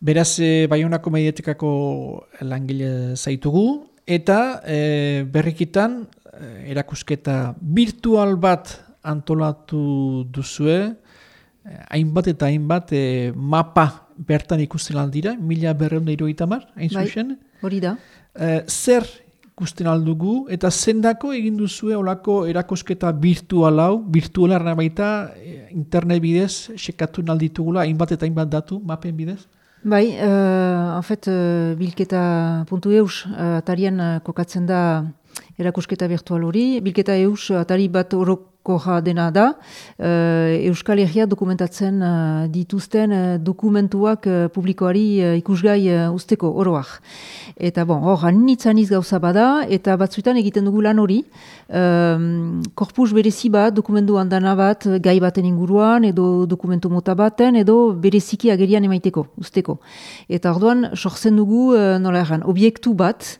Beraz, e, Baionako medietekako langile zaitugu, eta e, berrikitan e, erakusketa virtual bat antolatu duzue, hainbat eta hainbat e, mapa bertan ikusten aldira, mila berreun da iruitamar, hain bai, zuzen. Hori da. E, zer ikusten aldugu, eta zendako egin duzue olako erakusketa virtual hau, virtualarna baita internet bidez, sekatu nalditugula, hainbat eta hainbat datu, mapen bidez? Bai, uh, en fait, uh, bilketa puntu eus, uh, atarian uh, kokatzen da erakusketa virtual hori. Bilketa eus, atari bat orokoja dena da. Uh, Euskal Herria dokumentatzen uh, dituzten uh, dokumentuak publikoari ikusgai usteko oroak. Eta bon, hor, anitzaniz gauza bada, eta batzuetan egiten dugu lan hori. Um, korpus berezi bat, dokumentu handana bat, gai baten inguruan, edo dokumentu mota baten, edo bereziki agerian emaiteko, usteko. Eta orduan, sortzen dugu, nola erran, obiektu bat,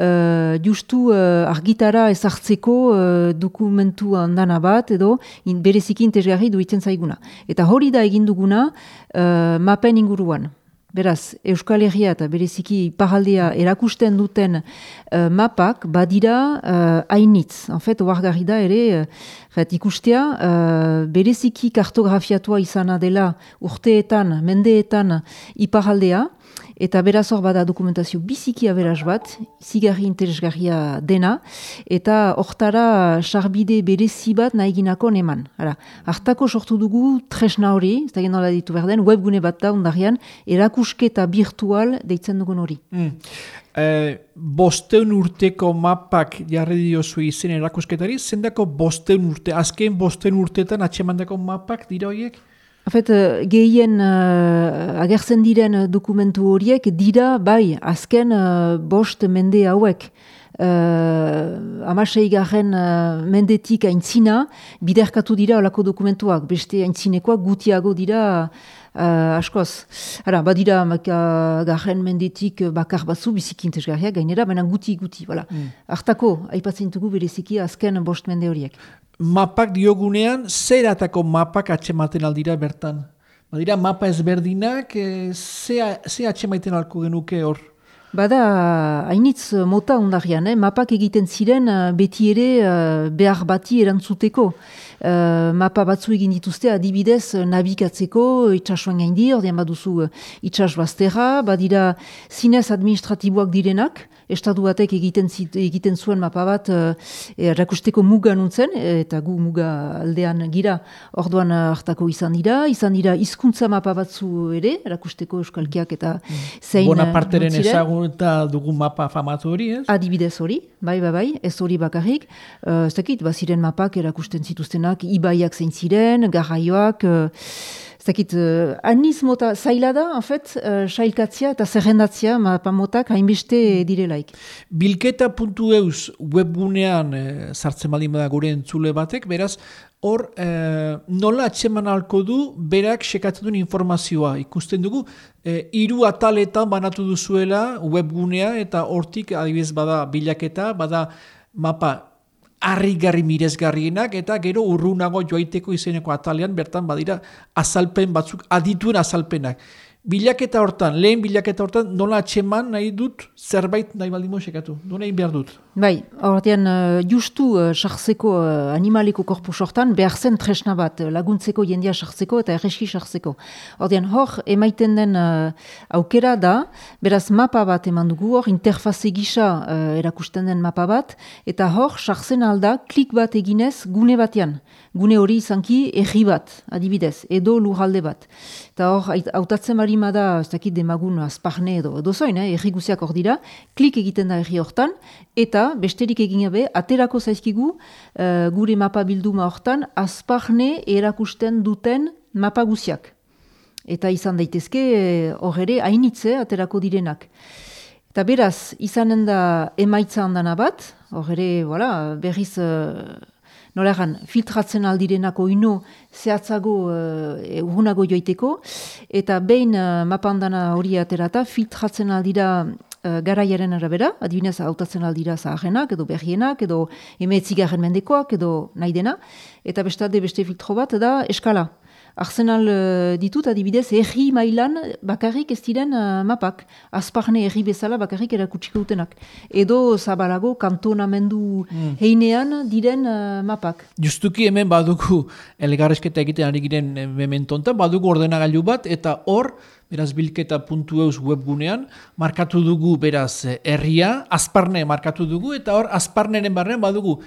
uh, justu uh, argitara ezartzeko uh, dokumentu handana bat, edo in, bereziki intezgarri duitzen zaiguna. Eta hori da egin duguna uh, mapen inguruan. Beraz, Euskal Herria eta bereziki paraldea erakusten duten uh, mapak badira uh, hainitz. En fet, oargarri da ere, uh, ikustea, uh, bereziki kartografiatua izana dela urteetan, mendeetan iparaldea, eta beraz hor bada dokumentazio biziki aberaz bat, zigarri interesgarria dena, eta hortara sarbide berezi bat nahiginako neman. Hala, hartako sortu dugu tresna hori, ez da genola ditu behar den, webgune bat da ondarian, erakusketa virtual deitzen dugun hori. Mm. Eh, bosteun urteko mapak jarri diozu izen erakusketari, zendako bosteun urte, azken bosteun urteetan atxemandako mapak dira horiek? Afet, uh, gehien uh, agertzen diren dokumentu horiek dira, bai, azken uh, bost mende hauek. Uh, amasei garen uh, mendetik aintzina, biderkatu dira olako dokumentuak, beste aintzinekoak gutiago dira uh, askoz. Hara, badira garen mendetik bakar batzu, biziki intezgarriak gainera, baina guti-guti, voilà. Mm. Artako, aipatzen dugu bereziki azken bost mende horiek mapak diogunean, zer atako mapak atxematen aldira bertan? Badira, mapa ezberdinak, e, ze atxemaiten alko genuke hor? Bada, hainitz mota ondarian, eh? mapak egiten ziren eh, beti ere uh, behar bati erantzuteko. Uh, mapa batzu egin dituzte adibidez nabikatzeko itxasuan gaindi, ordean baduzu itxas bazterra, badira zinez administratiboak direnak, estatu batek egiten, zit, egiten zuen mapa bat e, rakusteko muga nuntzen, eta gu muga aldean gira orduan hartako izan dira, izan dira hizkuntza mapa batzu ere, rakusteko euskalkiak eta mm. zein Bonaparteren ezagun eta dugu mapa famatu hori, ez? Adibidez hori, bai, bai, bai, ez hori bakarrik, uh, ez dakit, baziren mapak erakusten zituztenak, ibaiak zein ziren, garraioak, Zakit, uh, aniz mota zaila da, en fet, uh, sailkatzia eta zerrendatzia motak hainbeste direlaik. Bilketa puntu eus webgunean uh, sartzen baldin bada gure entzule batek, beraz, hor uh, nola atseman alko du berak sekatzen duen informazioa. Ikusten dugu, uh, iru ataletan banatu duzuela webgunea eta hortik adibidez bada bilaketa, bada mapa harrigarri mirezgarrienak eta gero urrunago joaiteko izeneko atalean bertan badira azalpen batzuk adituen azalpenak. Bilaketa hortan, lehen bilaketa hortan, nola atxeman nahi dut zerbait nahi baldimo sekatu? Nola egin behar dut? Bai, horrean, uh, justu uh, sartzeko uh, animaliko korpus hortan, behar zen tresna bat, laguntzeko jendia sartzeko eta erreski sartzeko. Horrean, hor, emaiten den aukera da, beraz mapa bat eman dugu, hor, interfaze gisa erakusten den mapa bat, eta hor, sartzen alda, klik bat eginez gune batean. Gune hori izanki erri bat, adibidez, edo lurralde bat. Eta hor, hautatzen marima da, ez dakit demagun azparne edo, edo eh, erri guziak hor dira, klik egiten da erri hortan, eta besterik egin gabe, aterako zaizkigu uh, gure mapa bilduma hortan, azparne erakusten duten mapa guziak. Eta izan daitezke, eh, hor ere, hainitze aterako direnak. Eta beraz, izanen da emaitza handana bat, hor ere, voilà, berriz... Uh, nola egan, filtratzen aldirenako ino zehatzago uh, urgunago joiteko, eta behin uh, mapandana hori aterata, filtratzen aldira uh, garaiaren arabera, adibinez hautatzen aldira zaharenak, edo berrienak, edo emetzigarren mendekoak, edo nahi dena, eta bestade beste filtro bat, da eskala. Arsenal uh, ditut adibidez erri mailan bakarrik ez diren uh, mapak. Azparne erri bezala bakarrik erakutsiko dutenak. Edo zabalago kantonamendu mm. heinean diren uh, mapak. Justuki hemen badugu elgarrezketa egiten ari giren mementonta, badugu ordenagailu bat eta hor beraz bilketa puntu eus webgunean, markatu dugu beraz herria, azparne markatu dugu, eta hor azparneren barrean badugu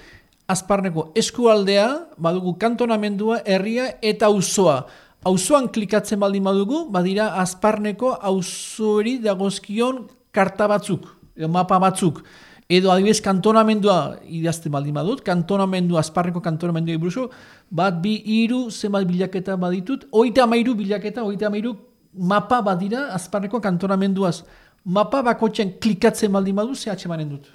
azparneko eskualdea, badugu kantonamendua, herria eta auzoa. Auzoan klikatzen baldin badugu, badira azparneko auzoeri dagozkion karta batzuk, mapa batzuk. Edo adibidez kantonamendua idazten baldin badut, kantonamendua, azparneko kantonamendua iburuzo, bat bi iru zenbat bilaketa baditut, oita amairu bilaketa, oita amairu mapa badira azparneko kantonamenduaz mapa bakotxean klikatzen baldin badu, ze atxemanen dut?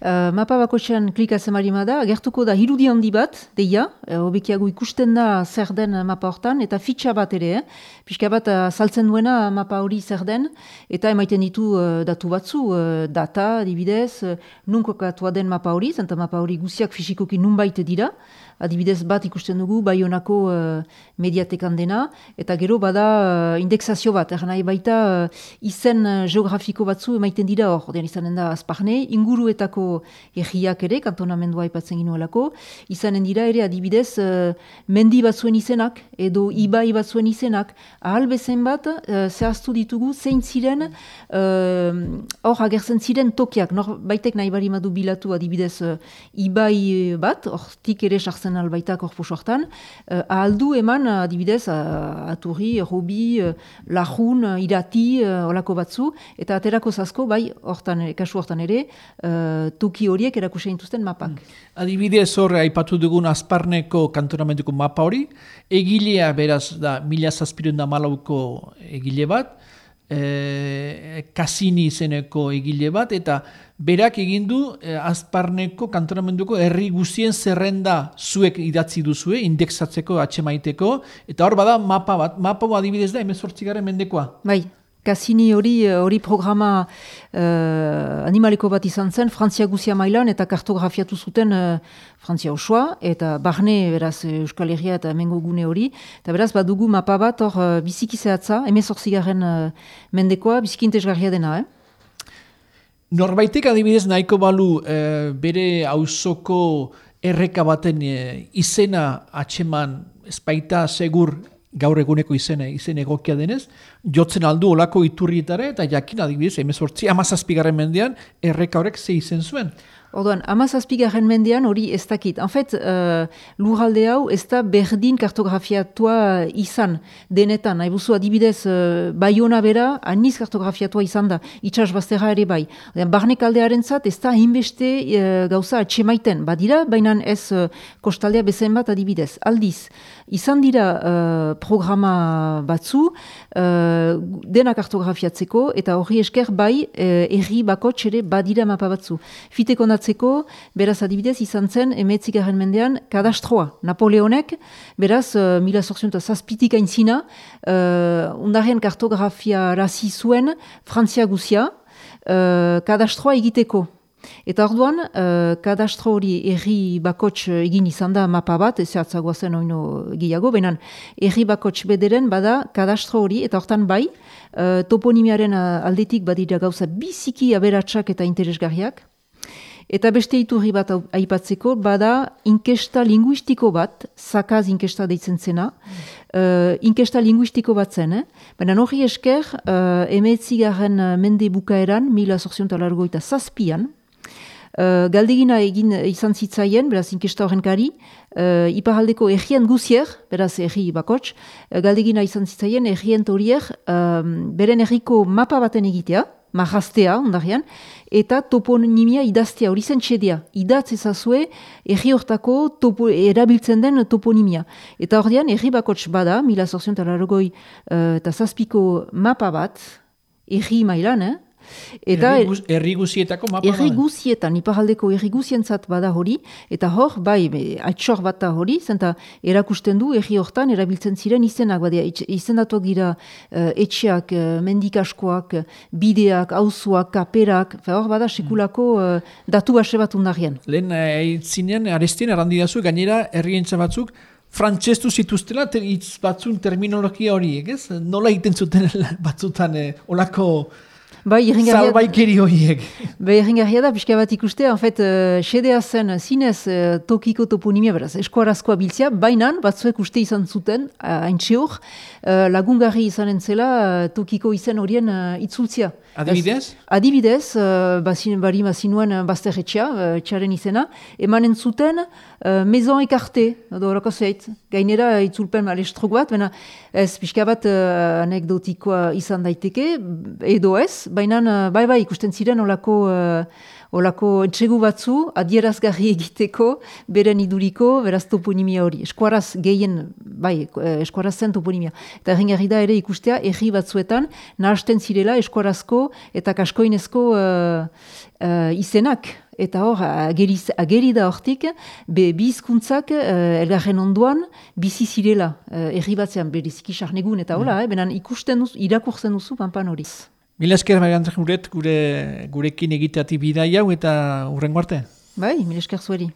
Uh, mapa bakotxean klikatzen baldin bada, gertuko da hirudi handi bat, deia, uh, ikusten da zer den mapa hortan, eta fitxa bat ere, eh? pixka bat uh, saltzen duena mapa hori zer den, eta emaiten ditu uh, datu batzu, uh, data, dibidez, uh, nunko katua den mapa hori, zenta mapa hori guziak fisikoki nunbait dira, adibidez bat ikusten dugu Baionako uh, mediatekan dena, eta gero bada uh, indexazio bat, nahi baita uh, izen uh, geografiko batzu emaiten dira hor, ordean izanen da azparne, inguruetako egiak ere, kantonamendua ipatzen ginuelako, izanen dira ere adibidez uh, mendi batzuen izenak, edo ibai batzuen izenak, ahal bezen bat uh, zehaztu ditugu zein ziren hor agertzen ziren tokiak, nor baitek nahi bari madu bilatu adibidez ibai bat, hor tik ere sartzen zen albaita korpus hortan, uh, ahaldu eman adibidez uh, aturri, robi, uh, lajun, uh, irati, olako batzu, eta aterako zazko, bai, hortan, kasu hortan ere, uh, tuki horiek erakusen intuzten mapak. Mm. Adibidez horre, aipatu dugun azparneko kantonamentuko mapa hori, egilea beraz da mila zazpirun da malauko egile bat, e, kasini izeneko egile bat, eta berak egin du e, azparneko kantonamenduko herri guzien zerrenda zuek idatzi duzue, indexatzeko, atxemaiteko, eta hor bada mapa bat, mapa adibidez da, emezortzigaren mendekoa. Bai, Kasini hori eh, hori programa uh, animaleko bat izan zen, Frantzia guzia mailan eta kartografiatu zuten uh, Frantzia osoa, eta barne beraz Euskal Herria eta mengo gune hori, eta beraz badugu mapa bat hor uh, biziki zehatza, emezortzigaren uh, mendekoa, biziki intezgarria dena, eh? Norbaitek adibidez nahiko balu bere auzoko erreka baten izena atxeman espaita segur gaur eguneko izene, izen egokia denez, jotzen aldu olako iturrietara eta jakin adibidez, emezortzi, amazazpigarren mendean, erreka horrek ze izen zuen. Orduan, amazazpigarren mendean hori ez dakit. En fet, uh, lurralde hau ez da berdin kartografiatua izan denetan. Nahi buzu adibidez, uh, baiona bera, aniz kartografiatua izan da, itxas bazterra ere bai. Barnek aldearen zat, ez da hinbeste uh, gauza atxemaiten. Badira, baina ez uh, kostaldea bezen bat adibidez. Aldiz, izan dira uh, programa batzu, uh, dena kartografiatzeko, eta hori esker bai, uh, erri bakotx ere badira mapa batzu. Fiteko kondatzeko, beraz adibidez izan zen, emetzik mendean, kadastroa. Napoleonek, beraz, uh, mila sortzionta zazpitik aintzina, uh, undarren kartografia razi zuen, Frantzia guzia, uh, kadastroa egiteko. Eta orduan, uh, kadastro hori erri bakots egin izan da mapa bat, ez atzagoa zen oino gehiago, benan erri bakots bederen bada kadastro hori, eta hortan bai, uh, toponimiaren aldetik badira gauza biziki aberatsak eta interesgarriak, Eta beste iturri bat aipatzeko, bada inkesta linguistiko bat, zakaz inkesta deitzen zena, uh, inkesta linguistiko bat zen, eh? baina hori esker, uh, emetzi garen mende bukaeran, mila sorzion talargoita zazpian, Uh, galdegina egin izan zitzaien, beraz, inkesta horren kari, uh, iparaldeko errien guzier, beraz, erri bakots, uh, galdegina izan zitzaien, errien horiek, beren erriko mapa baten egitea, marrastea, ondarian, eta toponimia idaztea hori zen txedea. Idatz ezazue erri hortako topo, erabiltzen den toponimia. Eta hor dian, erri bakots bada, mila zorzion talarogoi uh, eta zazpiko mapa bat, erri mailan, eh? Eta herri guzietako mapa Herri guzietan, iparaldeko herri guzientzat bada hori, eta hor, bai, atxor bat da hori, zenta erakusten du herri hortan erabiltzen ziren izenak, badia, izendatuak gira uh, etxeak, uh, mendikaskoak, bideak, auzuak, kaperak, hor bada sekulako datu base bat undarien. Lehen, uh, zinean, arestien, errandidazu, gainera, herri batzuk, frantzestu zituztela ter, batzun terminologia horiek, ez? Nola egiten zuten batzutan eh, olako Bai, Zalbaikeri horiek. Bai, irringarria da, pixka bat ikuste, en fait, uh, xedea zen zinez uh, tokiko toponimia, beraz, eskuarazkoa biltzea, bainan, batzuek uste izan zuten, hain uh, uh, lagungarri izanen zela uh, tokiko izen horien uh, itzultzia. Adibidez? adibidez, uh, bazin, bari mazinuen uh, bazterretxea, uh, txaren izena, emanen zuten uh, mezon ekarte, edo horako zeit, gainera itzulpen alestrok bat, bena ez pixka bat uh, anekdotikoa izan daiteke, edo ez, baina uh, bai bai ikusten ziren olako... Uh, Olako etxegu batzu, adierazgarri egiteko, beren iduriko, beraz toponimia hori. Eskuaraz gehien, bai, eskuaraz zen toponimia. Eta erringarri da ere ikustea, erri batzuetan, nahasten zirela eskuarazko eta kaskoinezko uh, uh, izenak. Eta hor, ageriz, ageri da hortik, be bizkuntzak uh, elgarren onduan bizi zirela uh, erri batzean, beriziki sarnegun eta hola, mm. eh, benan ikusten duzu, irakurtzen duzu panpan hori. Mila esker, Maria Andre gure, gurekin egiteati bidai hau eta urrengo arte. Bai, mila esker zueri.